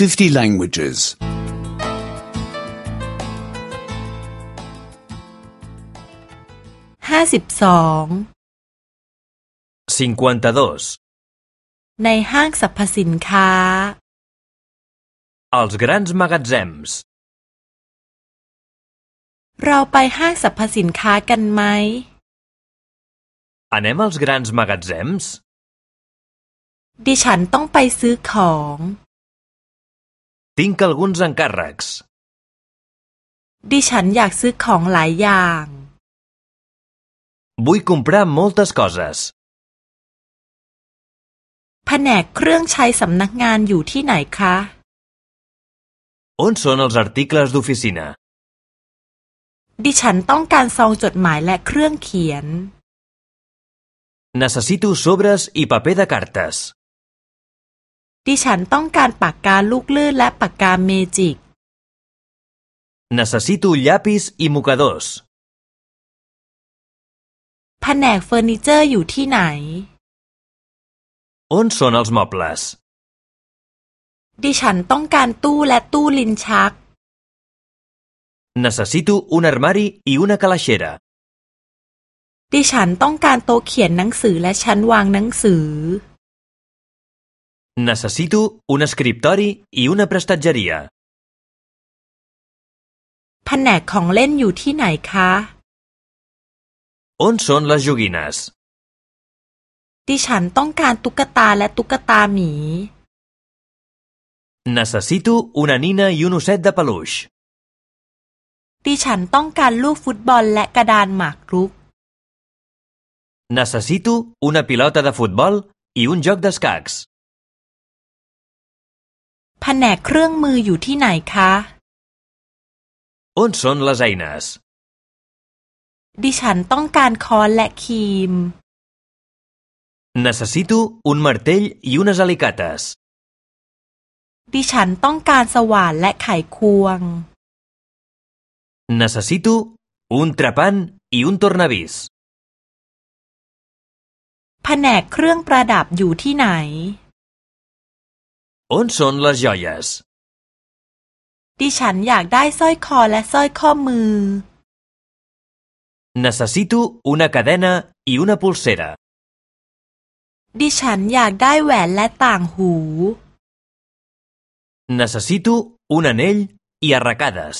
50 languages. ห้าสิบสอง 52. ในห้างสรรพสินค้า Els grans magatzems. เราไปห้างสรรพสินค้ากันไหม Anem als grans magatzems? ดิฉันต้องไปซื้อของ Tinc alguns encàrrecs. ดิฉันอยากซื้อของหลายอย่าง Vull comprar moltes coses. แผนกเครื่องใช้สำนักงานอยู่ที่ไหนคะ On són els articles d'oficina? ดิฉันต้องการซองจดหมายและเครื่องเขียน Necessito sobres i paper de cartes. ดิฉันต้องการปากกาลูกลื่นและปากกาเมจิก Necessito llapis i mocadors. แผนกเฟอร์นิเจอร์อยู่ที่ไหน On són els mobles? ดิฉันต้องการตู้และตู้ลิ้นชัก Necessito un armari i una calaixera. ดิฉันต้องการโต๊ะเขียนหนังสือและชั้นวางหนังสือ Necessito un escriptori i una prestatgeria. แผนกของเล่นอยู่ที่ไหนคะ On són les joguines? ดิฉันต้องการตุ๊กตาและตุ๊กตาหมี Necessito una nina i un osset de peluix. ดิฉันต้องการลูกฟุตบอลและกระดานหมากรุก Necessito una pilota de futbol i un joc d'escacs. แผนกเครื่องมืออยู่ที่ไหนคะ On són les eines? ดิฉันต้องการค้อนและครีม Necessito un martell i unes alicates. ดิฉันต้องการสว่านและไขควง Necessito un trepant i un tornavís. แผนกเครื่องประดับอยู่ที่ไหน On són les joies? ดิฉันอยากได้สร้อยคอและสร้อยข้อมือ Necessito una cadena i una pulsera. ดิฉันอยากได้แหวนและต่างหู Necessito un anell i arracades.